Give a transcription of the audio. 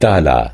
تعالى.